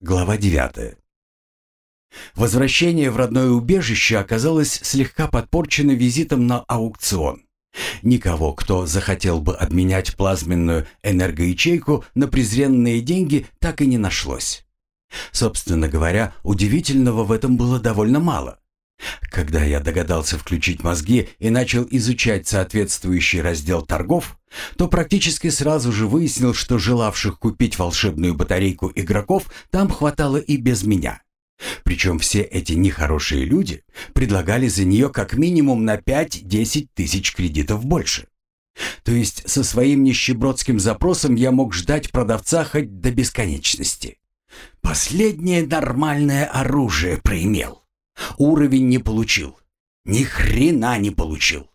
Глава 9. Возвращение в родное убежище оказалось слегка подпорчено визитом на аукцион. Никого, кто захотел бы обменять плазменную энергоячейку на презренные деньги, так и не нашлось. Собственно говоря, удивительного в этом было довольно мало. Когда я догадался включить мозги и начал изучать соответствующий раздел торгов, то практически сразу же выяснил, что желавших купить волшебную батарейку игроков там хватало и без меня. Причем все эти нехорошие люди предлагали за нее как минимум на 5-10 тысяч кредитов больше. То есть со своим нищебродским запросом я мог ждать продавца хоть до бесконечности. Последнее нормальное оружие проимел. Уровень не получил. Ни хрена не получил.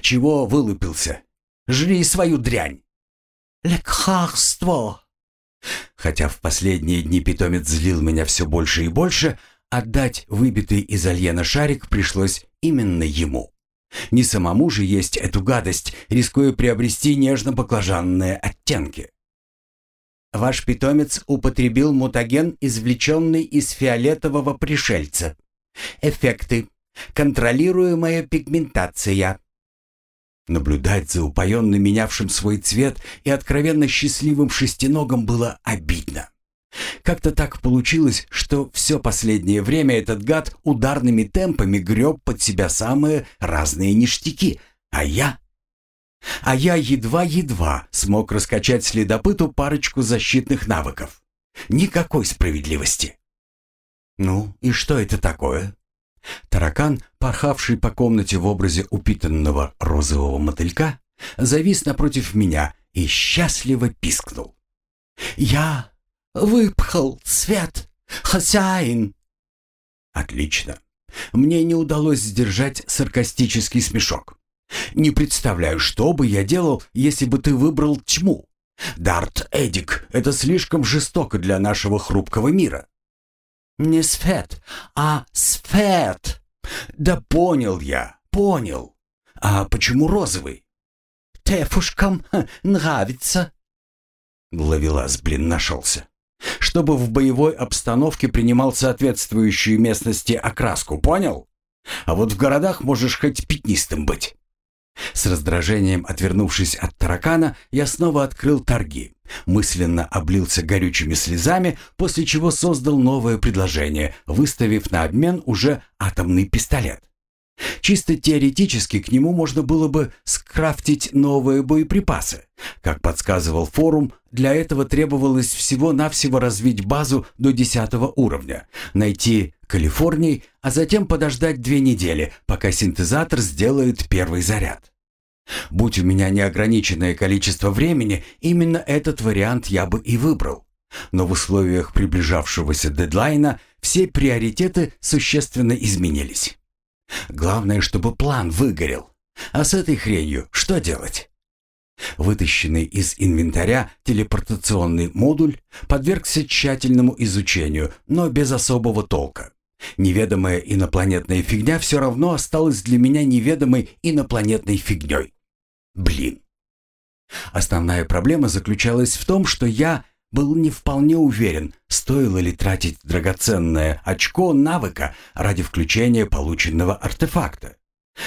Чего вылупился? Жри свою дрянь. Лекарство. Хотя в последние дни питомец злил меня все больше и больше, отдать выбитый из альена шарик пришлось именно ему. Не самому же есть эту гадость, рискуя приобрести нежно-баклажанные оттенки. Ваш питомец употребил мутаген, извлеченный из фиолетового пришельца. Эффекты. Контролируемая пигментация. Наблюдать за упоенно менявшим свой цвет и откровенно счастливым шестиногом было обидно. Как-то так получилось, что все последнее время этот гад ударными темпами греб под себя самые разные ништяки, а я... А я едва-едва смог раскачать следопыту парочку защитных навыков. Никакой справедливости. «Ну, и что это такое?» Таракан, порхавший по комнате в образе упитанного розового мотылька, завис напротив меня и счастливо пискнул. «Я выпхал цвет, хозяин!» «Отлично. Мне не удалось сдержать саркастический смешок. Не представляю, что бы я делал, если бы ты выбрал тьму. Дарт Эдик, это слишком жестоко для нашего хрупкого мира. «Не Сфет, а Сфет!» «Да понял я, понял. А почему розовый?» «Тефушкам нравится». Ловелас, блин, нашелся. Чтобы в боевой обстановке принимал соответствующую местности окраску, понял? А вот в городах можешь хоть пятнистым быть. С раздражением отвернувшись от таракана, я снова открыл торги. Мысленно облился горючими слезами, после чего создал новое предложение, выставив на обмен уже атомный пистолет. Чисто теоретически к нему можно было бы скрафтить новые боеприпасы. Как подсказывал форум, для этого требовалось всего-навсего развить базу до 10 уровня, найти Калифорний, а затем подождать две недели, пока синтезатор сделает первый заряд. Будь у меня неограниченное количество времени, именно этот вариант я бы и выбрал. Но в условиях приближавшегося дедлайна все приоритеты существенно изменились. Главное, чтобы план выгорел. А с этой хренью что делать? Вытащенный из инвентаря телепортационный модуль подвергся тщательному изучению, но без особого толка. Неведомая инопланетная фигня все равно осталась для меня неведомой инопланетной фигней. Блин. Основная проблема заключалась в том, что я был не вполне уверен, стоило ли тратить драгоценное очко навыка ради включения полученного артефакта.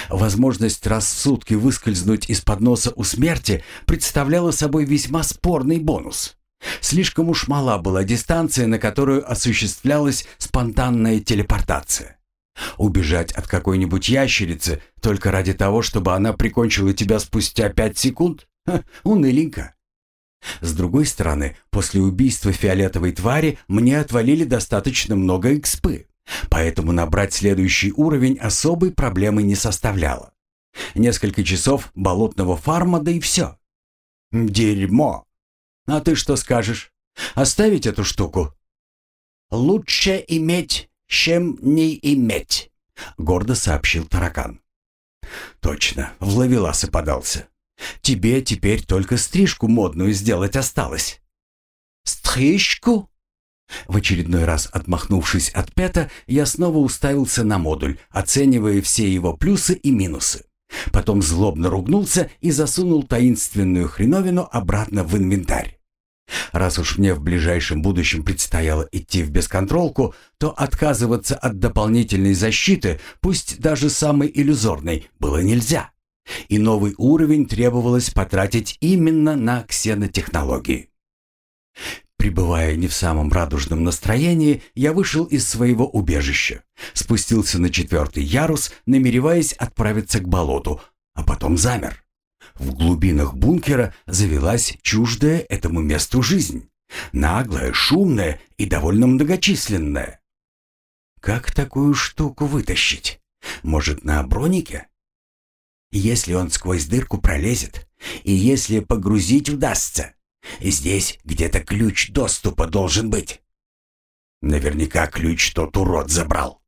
Возможность сутки выскользнуть из-под носа у смерти представляла собой весьма спорный бонус. Слишком уж мала была дистанция, на которую осуществлялась спонтанная телепортация. Убежать от какой-нибудь ящерицы только ради того, чтобы она прикончила тебя спустя пять секунд? Ха, уныленько. С другой стороны, после убийства фиолетовой твари мне отвалили достаточно много экспы, поэтому набрать следующий уровень особой проблемы не составляло. Несколько часов болотного фарма, да и все. Дерьмо. А ты что скажешь? Оставить эту штуку? Лучше иметь, чем не иметь, гордо сообщил таракан. Точно, в ловеласы подался. Тебе теперь только стрижку модную сделать осталось». «Стрижку?» В очередной раз отмахнувшись от Пета, я снова уставился на модуль, оценивая все его плюсы и минусы. Потом злобно ругнулся и засунул таинственную хреновину обратно в инвентарь. Раз уж мне в ближайшем будущем предстояло идти в бесконтролку, то отказываться от дополнительной защиты, пусть даже самой иллюзорной, было нельзя. И новый уровень требовалось потратить именно на ксенотехнологии. Пребывая не в самом радужном настроении, я вышел из своего убежища, спустился на четвертый ярус, намереваясь отправиться к болоту, а потом замер. В глубинах бункера завелась чуждая этому месту жизнь. Наглая, шумная и довольно многочисленная. Как такую штуку вытащить? Может, на бронике? Если он сквозь дырку пролезет, и если погрузить удастся, здесь где-то ключ доступа должен быть. Наверняка ключ тот урод забрал.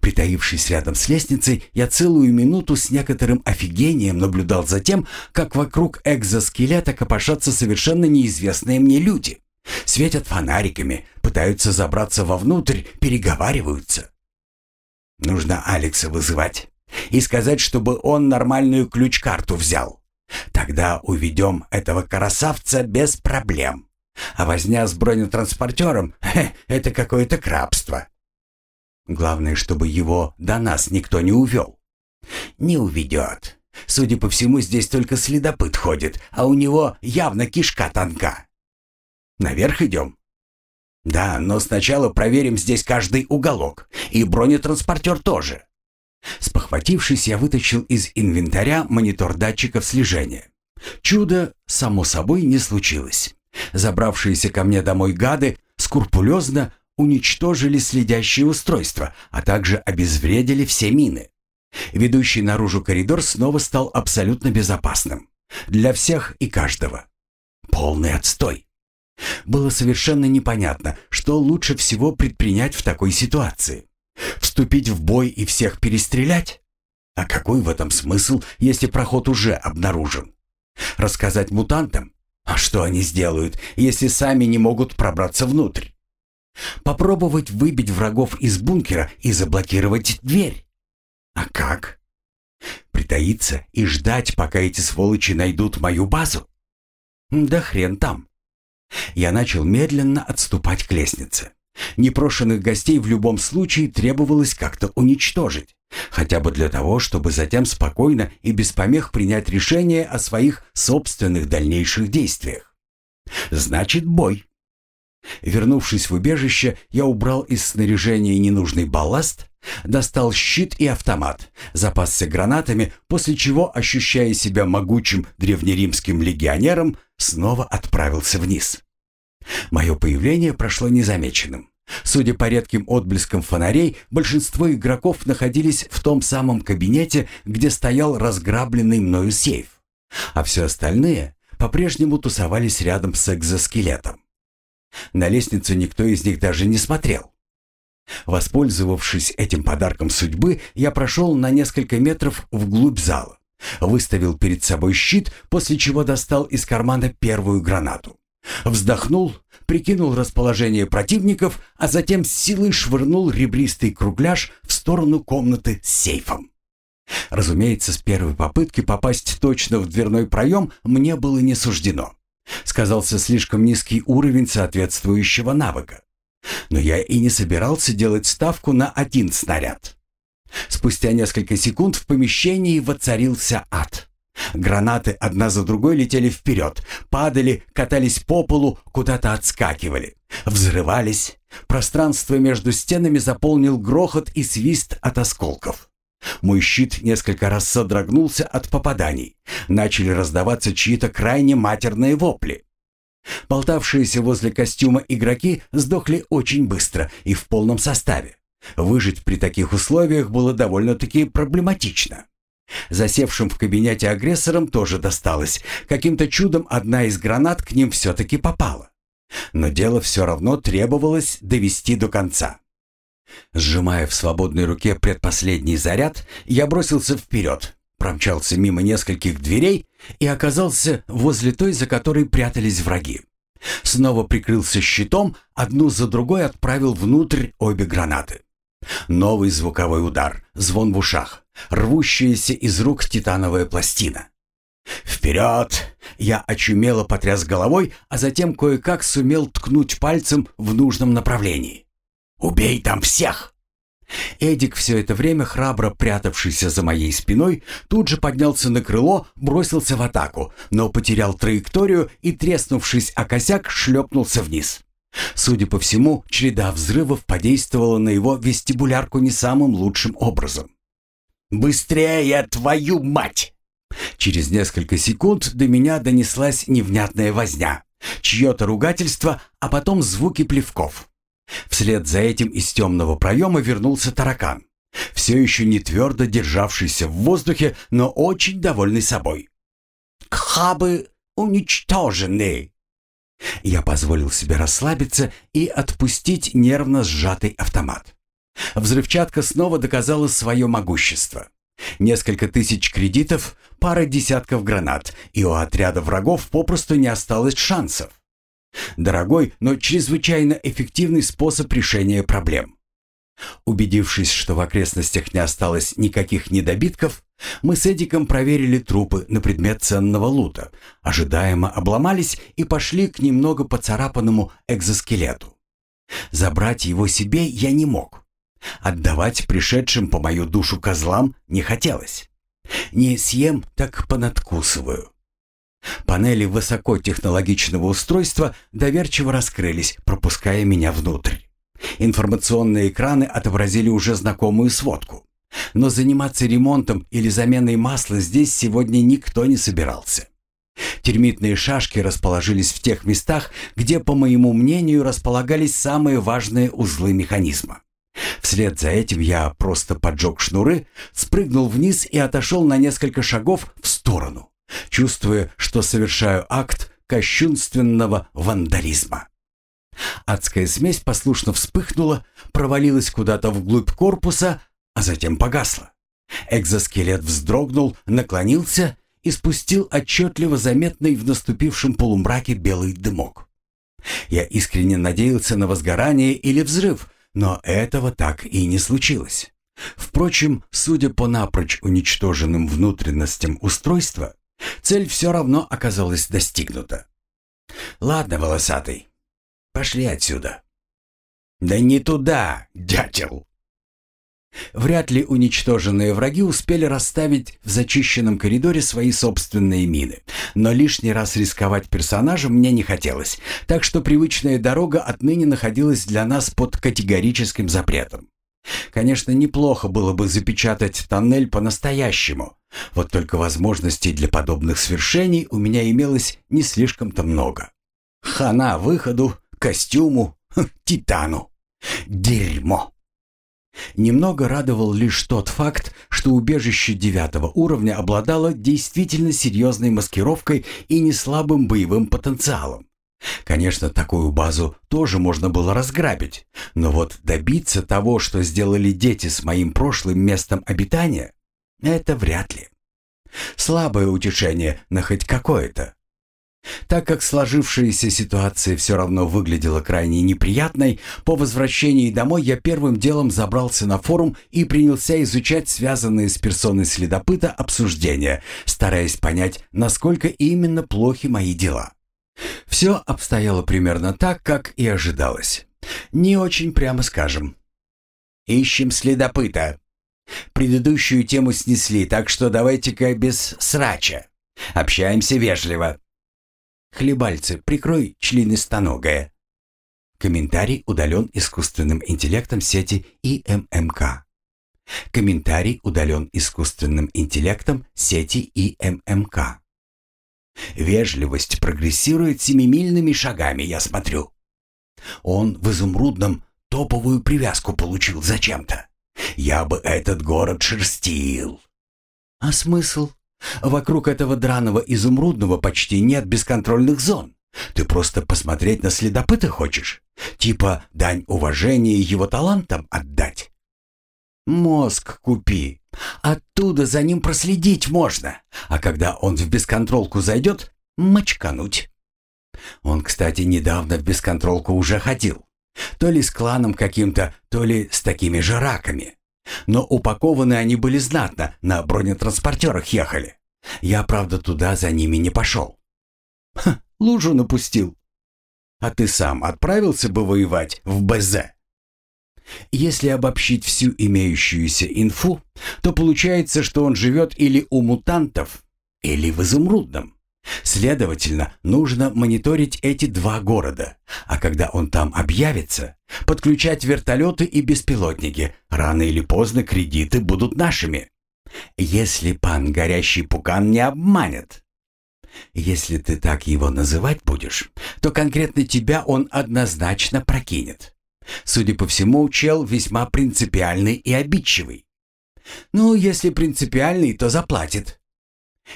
Притаившись рядом с лестницей, я целую минуту с некоторым офигением наблюдал за тем, как вокруг экзоскелета копошатся совершенно неизвестные мне люди. Светят фонариками, пытаются забраться вовнутрь, переговариваются. Нужно Алекса вызывать и сказать, чтобы он нормальную ключ-карту взял. Тогда уведем этого красавца без проблем. А возня с бронетранспортером — это какое-то крабство. Главное, чтобы его до нас никто не увел. Не уведет. Судя по всему, здесь только следопыт ходит, а у него явно кишка тонка. Наверх идем? Да, но сначала проверим здесь каждый уголок. И бронетранспортер тоже. Спохватившись, я вытащил из инвентаря монитор датчиков слежения. Чудо, само собой, не случилось. Забравшиеся ко мне домой гады скрупулезно уничтожили следящие устройства, а также обезвредили все мины. Ведущий наружу коридор снова стал абсолютно безопасным. Для всех и каждого. Полный отстой. Было совершенно непонятно, что лучше всего предпринять в такой ситуации. Вступить в бой и всех перестрелять? А какой в этом смысл, если проход уже обнаружен? Рассказать мутантам? А что они сделают, если сами не могут пробраться внутрь? Попробовать выбить врагов из бункера и заблокировать дверь. А как? Притаиться и ждать, пока эти сволочи найдут мою базу? Да хрен там. Я начал медленно отступать к лестнице. Непрошенных гостей в любом случае требовалось как-то уничтожить, хотя бы для того, чтобы затем спокойно и без помех принять решение о своих собственных дальнейших действиях. Значит, бой. Вернувшись в убежище, я убрал из снаряжения ненужный балласт, достал щит и автомат, запасся гранатами, после чего, ощущая себя могучим древнеримским легионером, снова отправился вниз. Мое появление прошло незамеченным. Судя по редким отблескам фонарей, большинство игроков находились в том самом кабинете, где стоял разграбленный мною сейф, а все остальные по-прежнему тусовались рядом с экзоскелетом. На лестницу никто из них даже не смотрел. Воспользовавшись этим подарком судьбы, я прошел на несколько метров вглубь зала, выставил перед собой щит, после чего достал из кармана первую гранату. Вздохнул, прикинул расположение противников, а затем с силой швырнул ребристый кругляш в сторону комнаты с сейфом. Разумеется, с первой попытки попасть точно в дверной проем мне было не суждено. Сказался слишком низкий уровень соответствующего навыка. Но я и не собирался делать ставку на один снаряд. Спустя несколько секунд в помещении воцарился ад. Гранаты одна за другой летели вперед, падали, катались по полу, куда-то отскакивали, взрывались. Пространство между стенами заполнил грохот и свист от осколков. Мой щит несколько раз содрогнулся от попаданий. Начали раздаваться чьи-то крайне матерные вопли. Болтавшиеся возле костюма игроки сдохли очень быстро и в полном составе. Выжить при таких условиях было довольно-таки проблематично. Засевшим в кабинете агрессорам тоже досталось. Каким-то чудом одна из гранат к ним все-таки попала. Но дело все равно требовалось довести до конца. Сжимая в свободной руке предпоследний заряд, я бросился вперед, промчался мимо нескольких дверей и оказался возле той, за которой прятались враги. Снова прикрылся щитом, одну за другой отправил внутрь обе гранаты. Новый звуковой удар, звон в ушах, рвущаяся из рук титановая пластина. «Вперед!» Я очумело потряс головой, а затем кое-как сумел ткнуть пальцем в нужном направлении. «Убей там всех!» Эдик, все это время храбро прятавшийся за моей спиной, тут же поднялся на крыло, бросился в атаку, но потерял траекторию и, треснувшись о косяк, шлепнулся вниз. Судя по всему, череда взрывов подействовала на его вестибулярку не самым лучшим образом. «Быстрее, твою мать!» Через несколько секунд до меня донеслась невнятная возня, чье-то ругательство, а потом звуки плевков. Вслед за этим из темного проема вернулся таракан, все еще не твердо державшийся в воздухе, но очень довольный собой. «Хабы уничтожены!» Я позволил себе расслабиться и отпустить нервно сжатый автомат. Взрывчатка снова доказала свое могущество. Несколько тысяч кредитов, пара десятков гранат, и у отряда врагов попросту не осталось шансов. Дорогой, но чрезвычайно эффективный способ решения проблем. Убедившись, что в окрестностях не осталось никаких недобитков, мы с Эдиком проверили трупы на предмет ценного лута, ожидаемо обломались и пошли к немного поцарапанному экзоскелету. Забрать его себе я не мог. Отдавать пришедшим по мою душу козлам не хотелось. Не съем, так понадкусываю. Панели высокотехнологичного устройства доверчиво раскрылись, пропуская меня внутрь. Информационные экраны отобразили уже знакомую сводку. Но заниматься ремонтом или заменой масла здесь сегодня никто не собирался. Термитные шашки расположились в тех местах, где, по моему мнению, располагались самые важные узлы механизма. Вслед за этим я просто поджег шнуры, спрыгнул вниз и отошел на несколько шагов в сторону, чувствуя, что совершаю акт кощунственного вандализма. Адская смесь послушно вспыхнула, провалилась куда-то вглубь корпуса, а затем погасла. Экзоскелет вздрогнул, наклонился и спустил отчетливо заметный в наступившем полумраке белый дымок. Я искренне надеялся на возгорание или взрыв, но этого так и не случилось. Впрочем, судя по напрочь уничтоженным внутренностям устройства, цель все равно оказалась достигнута. «Ладно, волосатый, пошли отсюда». «Да не туда, дятел!» Вряд ли уничтоженные враги успели расставить в зачищенном коридоре свои собственные мины. Но лишний раз рисковать персонажем мне не хотелось, так что привычная дорога отныне находилась для нас под категорическим запретом. Конечно, неплохо было бы запечатать тоннель по-настоящему. Вот только возможностей для подобных свершений у меня имелось не слишком-то много. Хана выходу, костюму, титану. Дерьмо. Немного радовал лишь тот факт, что убежище девятого уровня обладало действительно серьезной маскировкой и неслабым боевым потенциалом. Конечно, такую базу тоже можно было разграбить, но вот добиться того, что сделали дети с моим прошлым местом обитания, это вряд ли. Слабое утешение, но хоть какое-то. Так как сложившаяся ситуация все равно выглядела крайне неприятной, по возвращении домой я первым делом забрался на форум и принялся изучать связанные с персоной следопыта обсуждения, стараясь понять, насколько именно плохи мои дела. Все обстояло примерно так, как и ожидалось. Не очень прямо скажем. «Ищем следопыта», Предыдущую тему снесли, так что давайте-ка без срача. Общаемся вежливо. Хлебальцы, прикрой членистоногое. Комментарий удален искусственным интеллектом сети ИММК. Комментарий удален искусственным интеллектом сети ИММК. Вежливость прогрессирует семимильными шагами, я смотрю. Он в изумрудном топовую привязку получил зачем-то. Я бы этот город шерстил. А смысл? Вокруг этого драного изумрудного почти нет бесконтрольных зон. Ты просто посмотреть на следопыта хочешь? Типа дань уважения его талантам отдать? Мозг купи. Оттуда за ним проследить можно. А когда он в бесконтролку зайдет, мочкануть. Он, кстати, недавно в бесконтролку уже ходил. То ли с кланом каким-то, то ли с такими же раками. Но упакованы они были знатно, на бронетранспортерах ехали. Я, правда, туда за ними не пошел. Ха, лужу напустил. А ты сам отправился бы воевать в БЗ? Если обобщить всю имеющуюся инфу, то получается, что он живет или у мутантов, или в изумрудном. Следовательно, нужно мониторить эти два города, а когда он там объявится, подключать вертолеты и беспилотники. Рано или поздно кредиты будут нашими. Если пан Горящий Пукан не обманет. Если ты так его называть будешь, то конкретно тебя он однозначно прокинет. Судя по всему, чел весьма принципиальный и обидчивый. Ну, если принципиальный, то заплатит.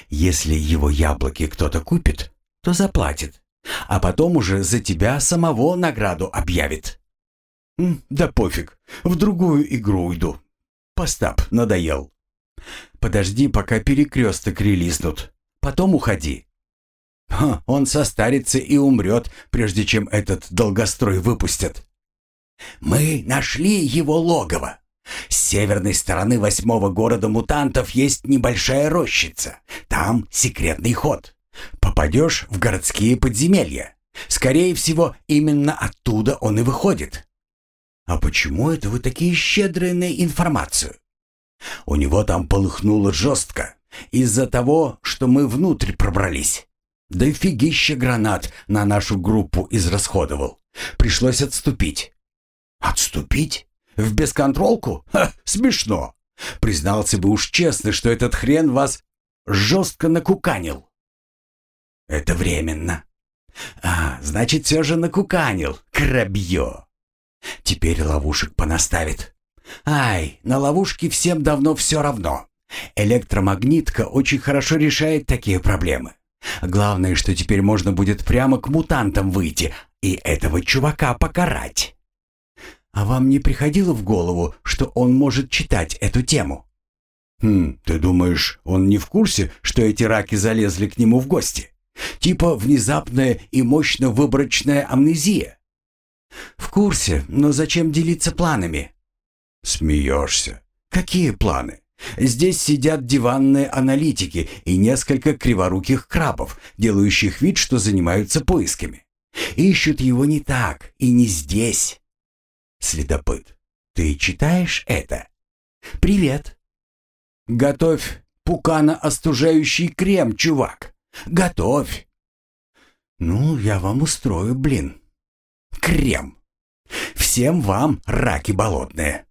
Если его яблоки кто-то купит, то заплатит, а потом уже за тебя самого награду объявит. Да пофиг, в другую игру уйду. Постап надоел. Подожди, пока перекресток релизнут, потом уходи. Ха, он состарится и умрет, прежде чем этот долгострой выпустят. Мы нашли его логово. С северной стороны восьмого города мутантов есть небольшая рощица. Там секретный ход. Попадешь в городские подземелья. Скорее всего, именно оттуда он и выходит. А почему это вы такие щедрые на информацию? У него там полыхнуло жестко. Из-за того, что мы внутрь пробрались. Да фигища гранат на нашу группу израсходовал. Пришлось отступить. Отступить? В бесконтролку? Ха, смешно. Признался бы уж честно, что этот хрен вас жестко накуканил. Это временно. А, значит, все же накуканил, крабье. Теперь ловушек понаставит. Ай, на ловушке всем давно все равно. Электромагнитка очень хорошо решает такие проблемы. Главное, что теперь можно будет прямо к мутантам выйти и этого чувака покарать. А вам не приходило в голову, что он может читать эту тему? Хм, ты думаешь, он не в курсе, что эти раки залезли к нему в гости? Типа внезапная и мощно выборочная амнезия? В курсе, но зачем делиться планами? Смеешься. Какие планы? Здесь сидят диванные аналитики и несколько криворуких крабов, делающих вид, что занимаются поисками. Ищут его не так и не здесь. Следопыт, ты читаешь это? Привет. Готовь пукано-остужающий крем, чувак. Готовь. Ну, я вам устрою, блин. Крем. Всем вам, раки болотные.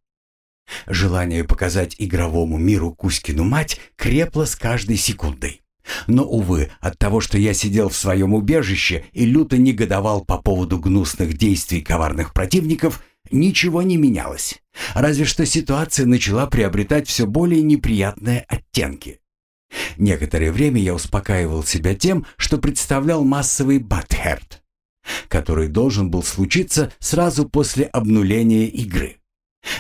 Желание показать игровому миру Кузькину мать крепло с каждой секундой. Но, увы, от того, что я сидел в своем убежище и люто негодовал по поводу гнусных действий коварных противников, ничего не менялось. Разве что ситуация начала приобретать все более неприятные оттенки. Некоторое время я успокаивал себя тем, что представлял массовый батхерт, который должен был случиться сразу после обнуления игры.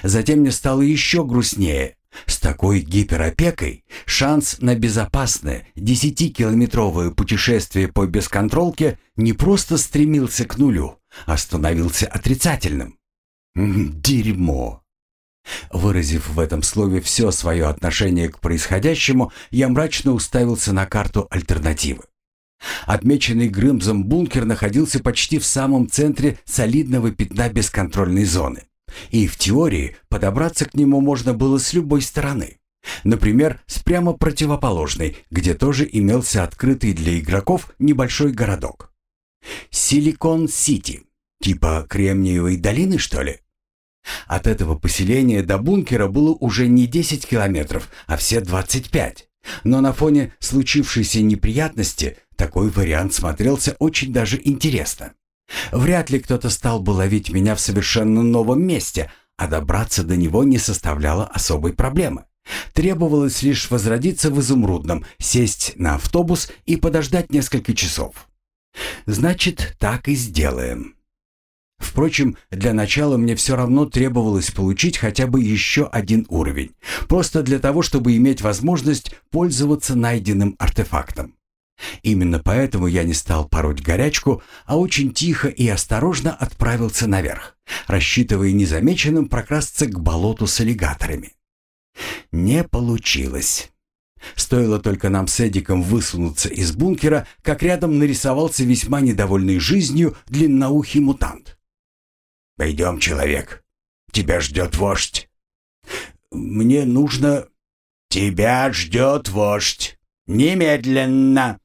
Затем мне стало еще грустнее. С такой гиперопекой шанс на безопасное 10-километровое путешествие по бесконтролке не просто стремился к нулю, а становился отрицательным. Дерьмо. Выразив в этом слове все свое отношение к происходящему, я мрачно уставился на карту альтернативы. Отмеченный Грымзом бункер находился почти в самом центре солидного пятна бесконтрольной зоны. И в теории подобраться к нему можно было с любой стороны. Например, с прямо противоположной, где тоже имелся открытый для игроков небольшой городок. Силикон-Сити. Типа Кремниевой долины, что ли? От этого поселения до бункера было уже не 10 километров, а все 25. Но на фоне случившейся неприятности такой вариант смотрелся очень даже интересно. Вряд ли кто-то стал бы ловить меня в совершенно новом месте, а добраться до него не составляло особой проблемы. Требовалось лишь возродиться в изумрудном, сесть на автобус и подождать несколько часов. Значит, так и сделаем. Впрочем, для начала мне все равно требовалось получить хотя бы еще один уровень, просто для того, чтобы иметь возможность пользоваться найденным артефактом. Именно поэтому я не стал пороть горячку, а очень тихо и осторожно отправился наверх, рассчитывая незамеченным прокрасться к болоту с аллигаторами. Не получилось. Стоило только нам с Эдиком высунуться из бункера, как рядом нарисовался весьма недовольный жизнью длинноухий мутант. «Пойдем, человек. Тебя ждет вождь». «Мне нужно...» «Тебя ждет вождь. Немедленно!»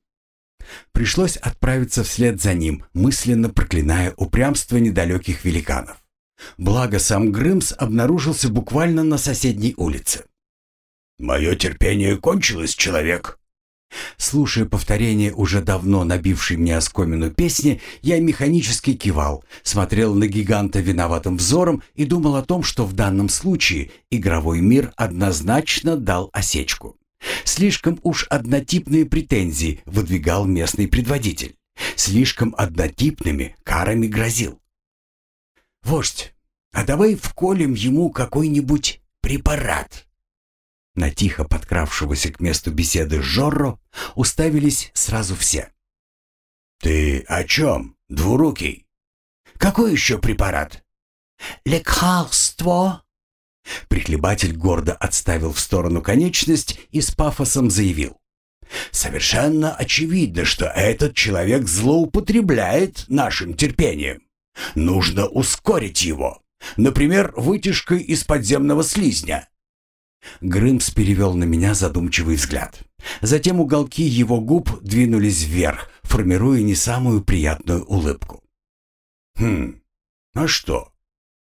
Пришлось отправиться вслед за ним, мысленно проклиная упрямство недалеких великанов. Благо сам Грымс обнаружился буквально на соседней улице. «Мое терпение кончилось, человек!» Слушая повторение уже давно набившей мне оскомину песни, я механически кивал, смотрел на гиганта виноватым взором и думал о том, что в данном случае игровой мир однозначно дал осечку. Слишком уж однотипные претензии выдвигал местный предводитель. Слишком однотипными карами грозил. «Вождь, а давай вколем ему какой-нибудь препарат?» На тихо подкравшегося к месту беседы Жорро уставились сразу все. «Ты о чем, двурукий? Какой еще препарат?» «Лекарство!» Прихлебатель гордо отставил в сторону конечность и с пафосом заявил. «Совершенно очевидно, что этот человек злоупотребляет нашим терпением. Нужно ускорить его. Например, вытяжкой из подземного слизня. Грымс перевел на меня задумчивый взгляд. Затем уголки его губ двинулись вверх, формируя не самую приятную улыбку. «Хм, а что?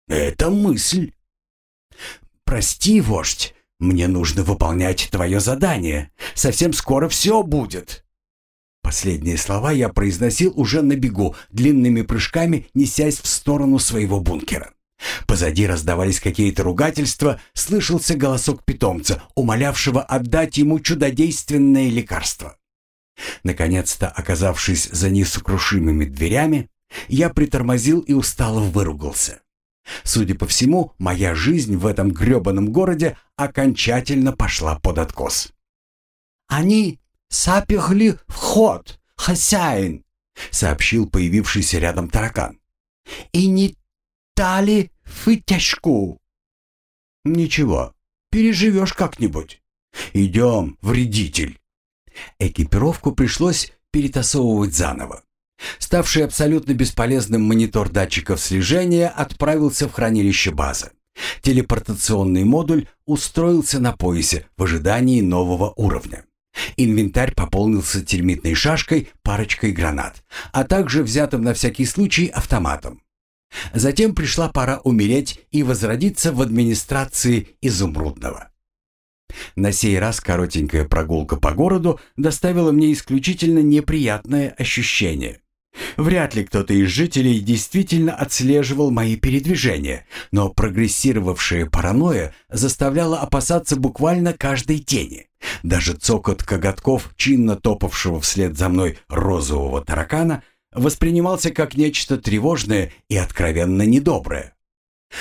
Это мысль!» «Прости, вождь, мне нужно выполнять твое задание. Совсем скоро все будет!» Последние слова я произносил уже на бегу, длинными прыжками несясь в сторону своего бункера. Позади раздавались какие-то ругательства, слышался голосок питомца, умолявшего отдать ему чудодейственное лекарство. Наконец-то, оказавшись за несокрушимыми дверями, я притормозил и устало выругался. Судя по всему, моя жизнь в этом грёбаном городе окончательно пошла под откос. «Они сапехли вход, хозяин», — сообщил появившийся рядом таракан. «И не дали вытяжку. Ничего, переживешь как-нибудь. Идем, вредитель. Экипировку пришлось перетасовывать заново. Ставший абсолютно бесполезным монитор датчиков слежения отправился в хранилище базы. Телепортационный модуль устроился на поясе в ожидании нового уровня. Инвентарь пополнился термитной шашкой, парочкой гранат, а также взятым на всякий случай автоматом. Затем пришла пора умереть и возродиться в администрации Изумрудного. На сей раз коротенькая прогулка по городу доставила мне исключительно неприятное ощущение. Вряд ли кто-то из жителей действительно отслеживал мои передвижения, но прогрессировавшая паранойя заставляла опасаться буквально каждой тени. Даже цокот коготков, чинно топавшего вслед за мной розового таракана – воспринимался как нечто тревожное и откровенно недоброе.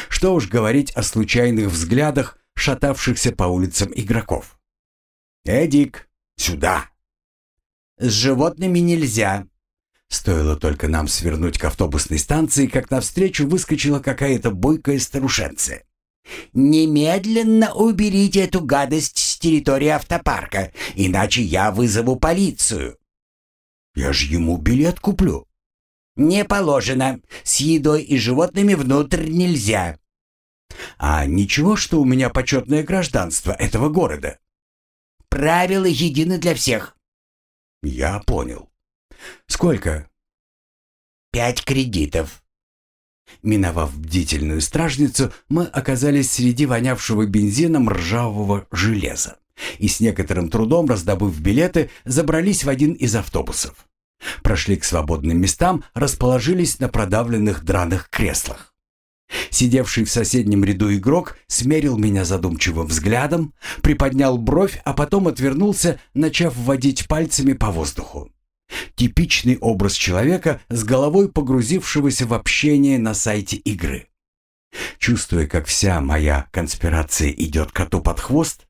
Что уж говорить о случайных взглядах шатавшихся по улицам игроков. «Эдик, сюда!» «С животными нельзя!» Стоило только нам свернуть к автобусной станции, как навстречу выскочила какая-то бойкая старушенция. «Немедленно уберите эту гадость с территории автопарка, иначе я вызову полицию!» Я же ему билет куплю. Не положено. С едой и животными внутрь нельзя. А ничего, что у меня почетное гражданство этого города? Правила едины для всех. Я понял. Сколько? Пять кредитов. Миновав бдительную стражницу, мы оказались среди вонявшего бензином ржавого железа и с некоторым трудом, раздобыв билеты, забрались в один из автобусов. Прошли к свободным местам, расположились на продавленных драных креслах. Сидевший в соседнем ряду игрок смерил меня задумчивым взглядом, приподнял бровь, а потом отвернулся, начав вводить пальцами по воздуху. Типичный образ человека с головой погрузившегося в общение на сайте игры. Чувствуя, как вся моя конспирация идет коту под хвост,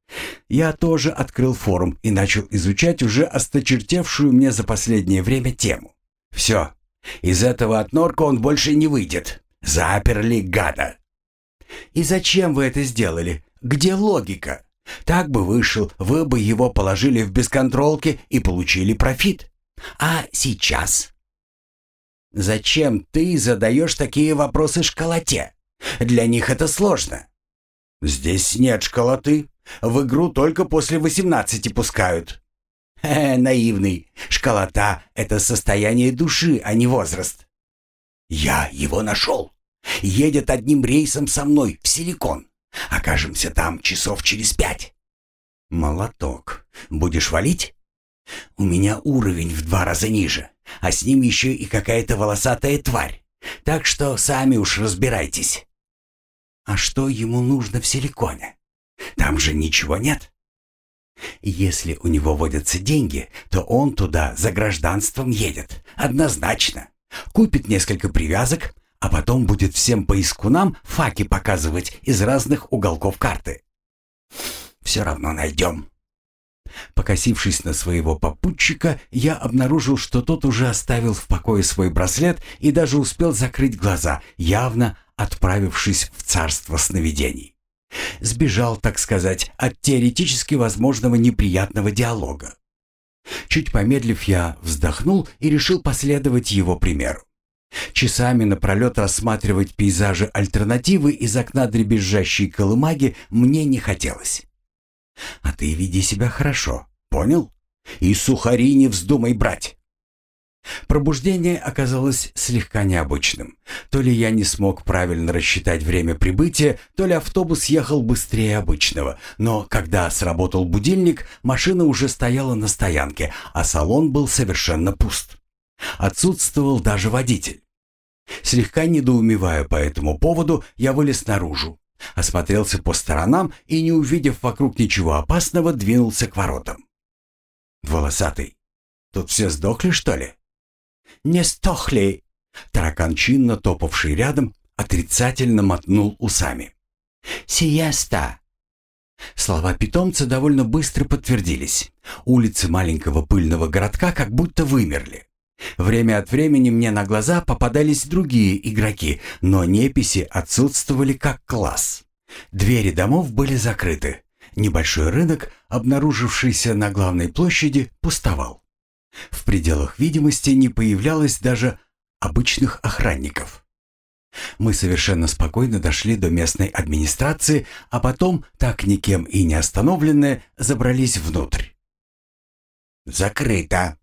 я тоже открыл форум и начал изучать уже осточертевшую мне за последнее время тему. Все, из этого отнорка он больше не выйдет. Заперли гада. И зачем вы это сделали? Где логика? Так бы вышел, вы бы его положили в бесконтролке и получили профит. А сейчас? Зачем ты задаешь такие вопросы школоте? Для них это сложно. Здесь нет школоты. В игру только после 18 пускают. Хе, наивный. Школота — это состояние души, а не возраст. Я его нашел. Едет одним рейсом со мной в Силикон. Окажемся там часов через пять. Молоток. Будешь валить? У меня уровень в два раза ниже, а с ним еще и какая-то волосатая тварь. Так что сами уж разбирайтесь. А что ему нужно в Силиконе? Там же ничего нет. Если у него водятся деньги, то он туда за гражданством едет. Однозначно. Купит несколько привязок, а потом будет всем поискунам факи показывать из разных уголков карты. Все равно найдем. Покосившись на своего попутчика, я обнаружил, что тот уже оставил в покое свой браслет и даже успел закрыть глаза, явно отправившись в царство сновидений. Сбежал, так сказать, от теоретически возможного неприятного диалога. Чуть помедлив, я вздохнул и решил последовать его примеру. Часами напролет рассматривать пейзажи альтернативы из окна дребезжащей колымаги мне не хотелось. А ты веди себя хорошо, понял? И сухари не вздумай брать. Пробуждение оказалось слегка необычным. То ли я не смог правильно рассчитать время прибытия, то ли автобус ехал быстрее обычного. Но когда сработал будильник, машина уже стояла на стоянке, а салон был совершенно пуст. Отсутствовал даже водитель. Слегка недоумевая по этому поводу, я вылез наружу, осмотрелся по сторонам и, не увидев вокруг ничего опасного, двинулся к воротам. «Волосатый, тут все сдохли, что ли?» «Не стохли!» Таракан, чинно топавший рядом, отрицательно мотнул усами. «Сиеста!» Слова питомца довольно быстро подтвердились. Улицы маленького пыльного городка как будто вымерли. Время от времени мне на глаза попадались другие игроки, но неписи отсутствовали как класс. Двери домов были закрыты. Небольшой рынок, обнаружившийся на главной площади, пустовал. В пределах видимости не появлялось даже обычных охранников. Мы совершенно спокойно дошли до местной администрации, а потом, так никем и не остановленные, забрались внутрь. «Закрыто!»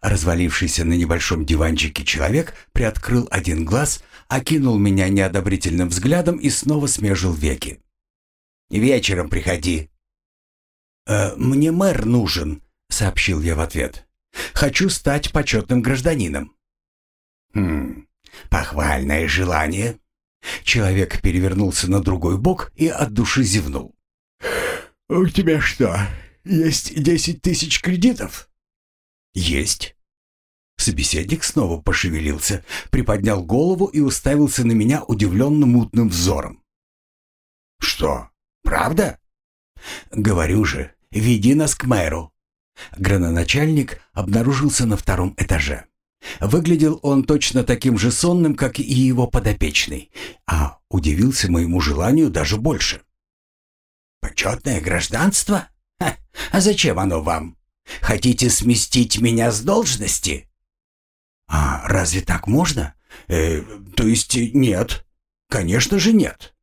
Развалившийся на небольшом диванчике человек приоткрыл один глаз, окинул меня неодобрительным взглядом и снова смежил веки. «Вечером приходи». «Э, «Мне мэр нужен», — сообщил я в ответ. «Хочу стать почетным гражданином». «Хм, похвальное желание». Человек перевернулся на другой бок и от души зевнул. «У тебя что, есть десять тысяч кредитов?» «Есть». Собеседник снова пошевелился, приподнял голову и уставился на меня удивленно мутным взором. «Что, правда?» «Говорю же, веди нас к мэру». Граноначальник обнаружился на втором этаже. Выглядел он точно таким же сонным, как и его подопечный, а удивился моему желанию даже больше. «Почетное гражданство? Ха, а зачем оно вам?» Хотите сместить меня с должности?» «А разве так можно? Э, то есть нет. Конечно же нет».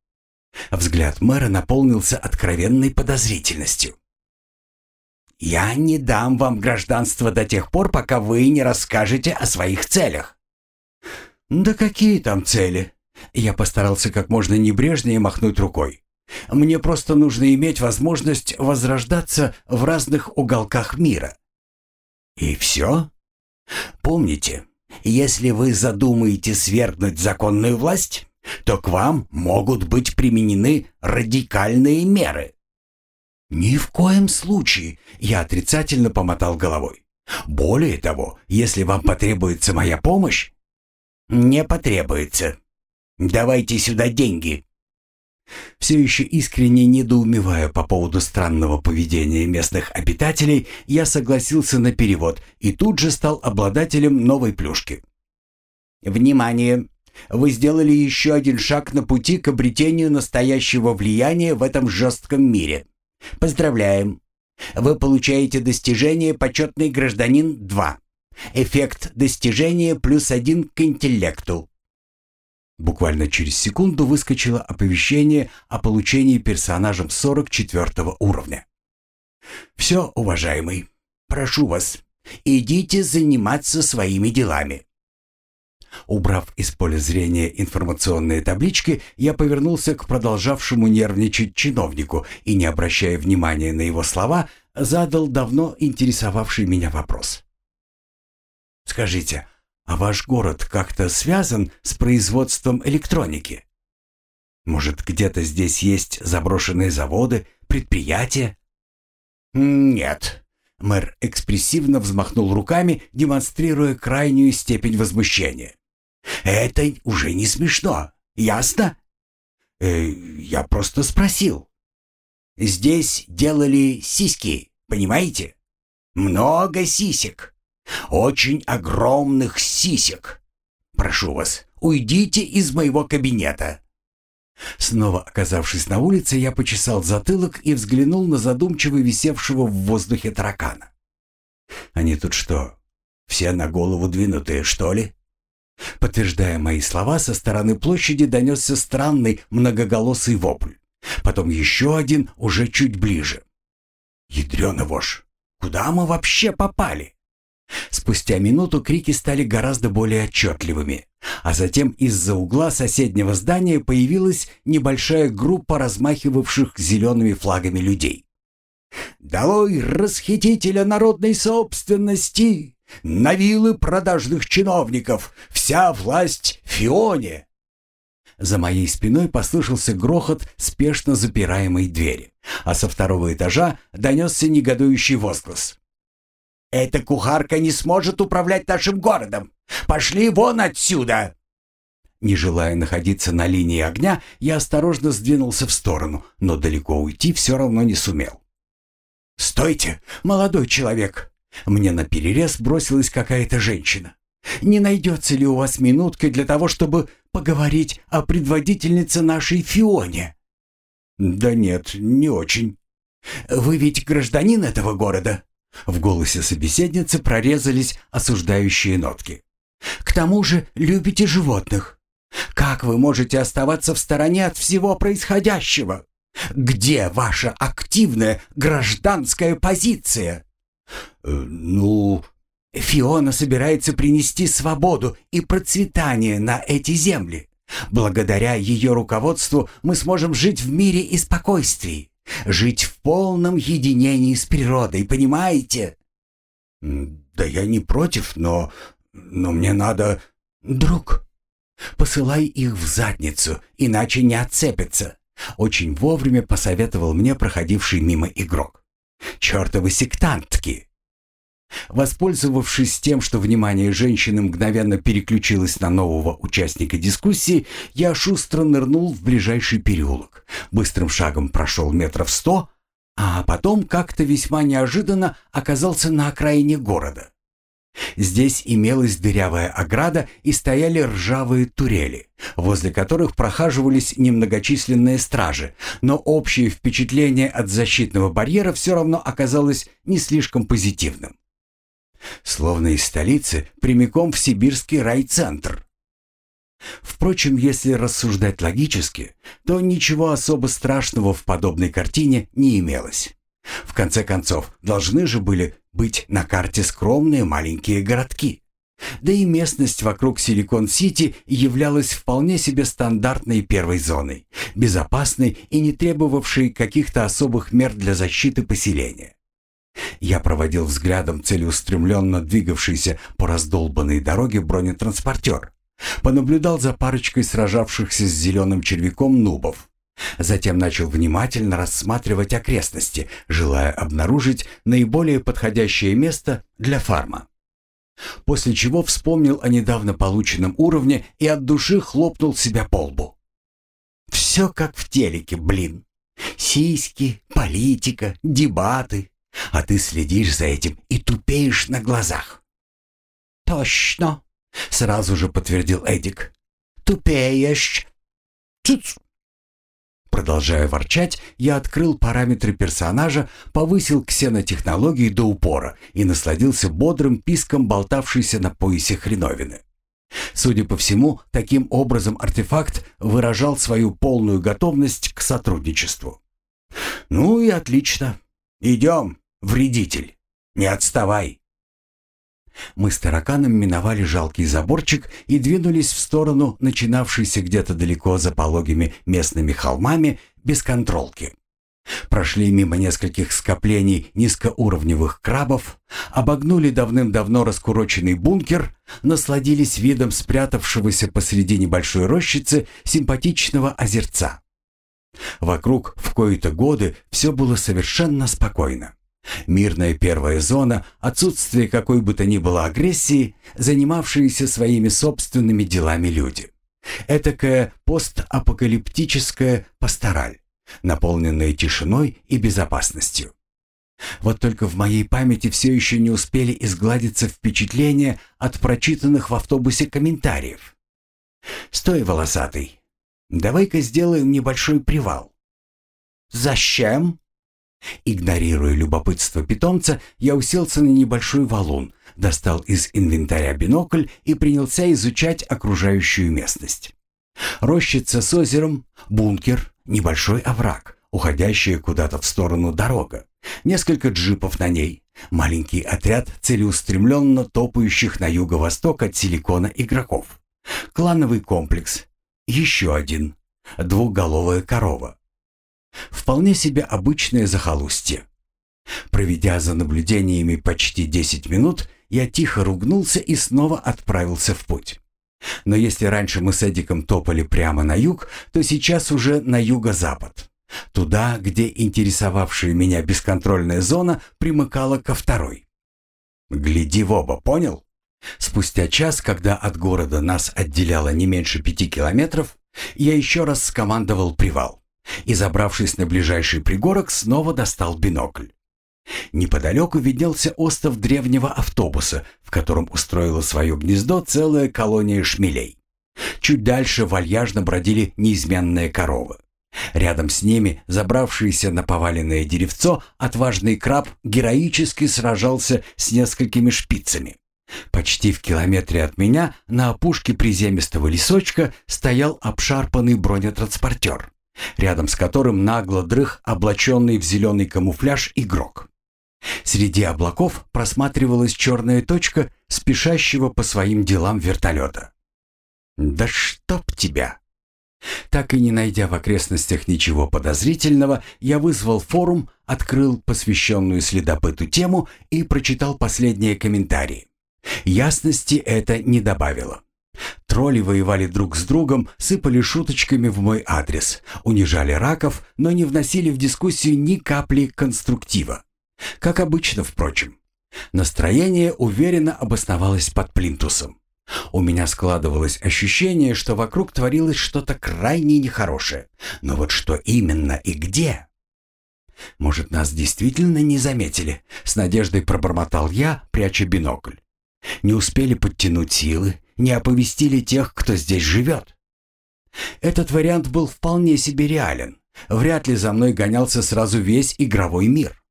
Взгляд мэра наполнился откровенной подозрительностью. «Я не дам вам гражданство до тех пор, пока вы не расскажете о своих целях». «Да какие там цели?» Я постарался как можно небрежнее махнуть рукой. Мне просто нужно иметь возможность возрождаться в разных уголках мира. И все? Помните, если вы задумаете свергнуть законную власть, то к вам могут быть применены радикальные меры. Ни в коем случае, я отрицательно помотал головой. Более того, если вам потребуется моя помощь, не потребуется. Давайте сюда деньги. Все еще искренне недоумевая по поводу странного поведения местных обитателей, я согласился на перевод и тут же стал обладателем новой плюшки. «Внимание! Вы сделали еще один шаг на пути к обретению настоящего влияния в этом жестком мире. Поздравляем! Вы получаете достижение «Почетный гражданин 2». Эффект достижения плюс один к интеллекту. Буквально через секунду выскочило оповещение о получении персонажем 44 уровня. «Все, уважаемый, прошу вас, идите заниматься своими делами». Убрав из поля зрения информационные таблички, я повернулся к продолжавшему нервничать чиновнику и, не обращая внимания на его слова, задал давно интересовавший меня вопрос. «Скажите, а ваш город как-то связан с производством электроники? Может, где-то здесь есть заброшенные заводы, предприятия?» «Нет», Мэр экспрессивно взмахнул руками, демонстрируя крайнюю степень возмущения. Это уже не смешно, ясно? Э, я просто спросил. Здесь делали сиськи, понимаете? Много сисек. Очень огромных сисек. Прошу вас, уйдите из моего кабинета. Снова оказавшись на улице, я почесал затылок и взглянул на задумчиво висевшего в воздухе таракана. Они тут что, все на голову двинутые, что ли? Подтверждая мои слова, со стороны площади донесся странный многоголосый вопль. Потом еще один, уже чуть ближе. «Ядрёна вошь! Куда мы вообще попали?» Спустя минуту крики стали гораздо более отчетливыми, а затем из-за угла соседнего здания появилась небольшая группа размахивавших зелеными флагами людей. «Долой расхитителя народной собственности! На вилы продажных чиновников! Вся власть Фионе!» За моей спиной послышался грохот спешно запираемой двери, а со второго этажа донесся негодующий возглас. «Эта кухарка не сможет управлять нашим городом! Пошли вон отсюда!» Не желая находиться на линии огня, я осторожно сдвинулся в сторону, но далеко уйти все равно не сумел. «Стойте, молодой человек!» Мне на перерез бросилась какая-то женщина. «Не найдется ли у вас минутка для того, чтобы поговорить о предводительнице нашей Фионе?» «Да нет, не очень». «Вы ведь гражданин этого города?» В голосе собеседницы прорезались осуждающие нотки. «К тому же любите животных. Как вы можете оставаться в стороне от всего происходящего? Где ваша активная гражданская позиция?» э, «Ну...» «Фиона собирается принести свободу и процветание на эти земли. Благодаря ее руководству мы сможем жить в мире и спокойствии. Жить в полном единении с природой, понимаете?» «Да я не против, но... но мне надо...» «Друг, посылай их в задницу, иначе не отцепятся», очень вовремя посоветовал мне проходивший мимо игрок. «Чертовы сектантки!» Воспользовавшись тем, что внимание женщины мгновенно переключилось на нового участника дискуссии, я шустро нырнул в ближайший переулок, быстрым шагом прошел метров сто, а потом как-то весьма неожиданно оказался на окраине города. Здесь имелась дырявая ограда и стояли ржавые турели, возле которых прохаживались немногочисленные стражи, но общее впечатление от защитного барьера все равно оказалось не слишком позитивным. Словно из столицы прямиком в сибирский райцентр. Впрочем, если рассуждать логически, то ничего особо страшного в подобной картине не имелось. В конце концов, должны же были быть на карте скромные маленькие городки. Да и местность вокруг Силикон-Сити являлась вполне себе стандартной первой зоной, безопасной и не требовавшей каких-то особых мер для защиты поселения. Я проводил взглядом целеустремленно двигавшийся по раздолбанной дороге бронетранспортер. Понаблюдал за парочкой сражавшихся с зеленым червяком нубов. Затем начал внимательно рассматривать окрестности, желая обнаружить наиболее подходящее место для фарма. После чего вспомнил о недавно полученном уровне и от души хлопнул себя по лбу. «Все как в телеке, блин. Сиськи, политика, дебаты, а ты следишь за этим и тупеешь на глазах». «Точно», — сразу же подтвердил Эдик. «Тупеешь». «Цыц!» Продолжая ворчать, я открыл параметры персонажа, повысил ксенотехнологии до упора и насладился бодрым писком болтавшейся на поясе хреновины. Судя по всему, таким образом артефакт выражал свою полную готовность к сотрудничеству. «Ну и отлично. Идем, вредитель. Не отставай». Мы с тараканом миновали жалкий заборчик и двинулись в сторону начинавшейся где-то далеко за пологими местными холмами без контролки. Прошли мимо нескольких скоплений низкоуровневых крабов, обогнули давным-давно раскуроченный бункер, насладились видом спрятавшегося посреди небольшой рощицы симпатичного озерца. Вокруг в кои-то годы все было совершенно спокойно. Мирная первая зона, отсутствие какой бы то ни было агрессии, занимавшиеся своими собственными делами люди. Этакая постапокалиптическая пастораль, наполненная тишиной и безопасностью. Вот только в моей памяти все еще не успели изгладиться впечатления от прочитанных в автобусе комментариев. «Стой, волосатый, давай-ка сделаем небольшой привал». «Зачем?» Игнорируя любопытство питомца, я уселся на небольшой валун, достал из инвентаря бинокль и принялся изучать окружающую местность. Рощица с озером, бункер, небольшой овраг, уходящая куда-то в сторону дорога, несколько джипов на ней, маленький отряд целеустремленно топающих на юго-восток от силикона игроков, клановый комплекс, еще один, двухголовая корова, Вполне себе обычное захолустье. Проведя за наблюдениями почти 10 минут, я тихо ругнулся и снова отправился в путь. Но если раньше мы с Эдиком топали прямо на юг, то сейчас уже на юго-запад. Туда, где интересовавшая меня бесконтрольная зона примыкала ко второй. «Гляди в оба, понял?» Спустя час, когда от города нас отделяло не меньше пяти километров, я еще раз скомандовал привал и, забравшись на ближайший пригорок, снова достал бинокль. Неподалеку виднелся остов древнего автобуса, в котором устроила свое гнездо целая колония шмелей. Чуть дальше вальяжно бродили неизменные коровы. Рядом с ними, забравшийся на поваленное деревцо, отважный краб героически сражался с несколькими шпицами. Почти в километре от меня на опушке приземистого лесочка стоял обшарпанный бронетранспортер рядом с которым нагло дрых облаченный в зеленый камуфляж игрок. Среди облаков просматривалась черная точка спешащего по своим делам вертолета. «Да чтоб тебя!» Так и не найдя в окрестностях ничего подозрительного, я вызвал форум, открыл посвященную следопыту тему и прочитал последние комментарии. Ясности это не добавило. Тролли воевали друг с другом, сыпали шуточками в мой адрес, унижали раков, но не вносили в дискуссию ни капли конструктива. Как обычно, впрочем. Настроение уверенно обосновалось под плинтусом. У меня складывалось ощущение, что вокруг творилось что-то крайне нехорошее. Но вот что именно и где? Может, нас действительно не заметили? С надеждой пробормотал я, пряча бинокль. Не успели подтянуть силы, не оповестили тех, кто здесь живет. Этот вариант был вполне себе реален. Вряд ли за мной гонялся сразу весь игровой мир.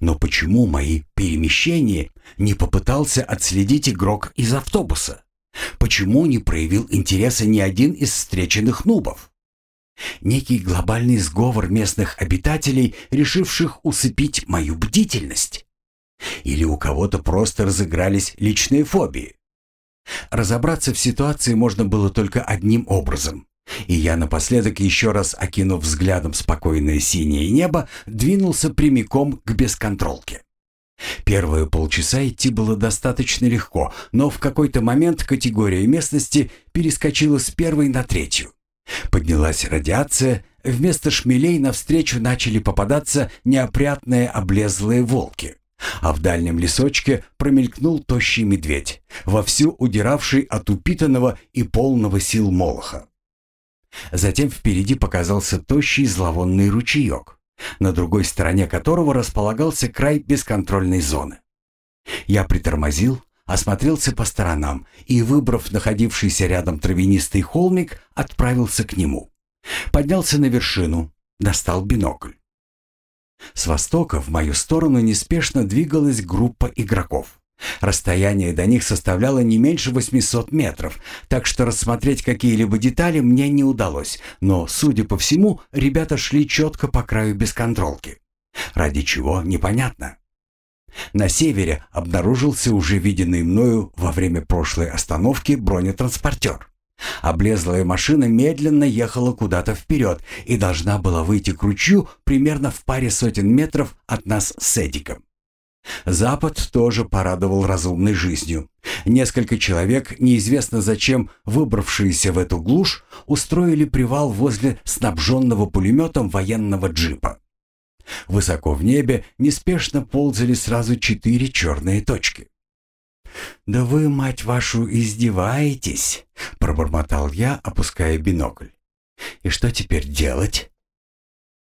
Но почему мои перемещения не попытался отследить игрок из автобуса? Почему не проявил интереса ни один из встреченных нубов? Некий глобальный сговор местных обитателей, решивших усыпить мою бдительность? Или у кого-то просто разыгрались личные фобии? Разобраться в ситуации можно было только одним образом. И я напоследок, еще раз окинув взглядом спокойное синее небо, двинулся прямиком к бесконтролке. Первые полчаса идти было достаточно легко, но в какой-то момент категория местности перескочила с первой на третью. Поднялась радиация, вместо шмелей навстречу начали попадаться неопрятные облезлые волки. А в дальнем лесочке промелькнул тощий медведь, вовсю удиравший от упитанного и полного сил молоха. Затем впереди показался тощий зловонный ручеек, на другой стороне которого располагался край бесконтрольной зоны. Я притормозил, осмотрелся по сторонам и, выбрав находившийся рядом травянистый холмик, отправился к нему. Поднялся на вершину, достал бинокль. С востока в мою сторону неспешно двигалась группа игроков. Расстояние до них составляло не меньше 800 метров, так что рассмотреть какие-либо детали мне не удалось, но, судя по всему, ребята шли четко по краю бесконтролки. Ради чего, непонятно. На севере обнаружился уже виденный мною во время прошлой остановки бронетранспортер. Облезлая машина медленно ехала куда-то вперед и должна была выйти к ручью примерно в паре сотен метров от нас с Эдиком. Запад тоже порадовал разумной жизнью. Несколько человек, неизвестно зачем выбравшиеся в эту глушь, устроили привал возле снабженного пулеметом военного джипа. Высоко в небе неспешно ползали сразу четыре черные точки. «Да вы, мать вашу, издеваетесь!» — пробормотал я, опуская бинокль. «И что теперь делать?»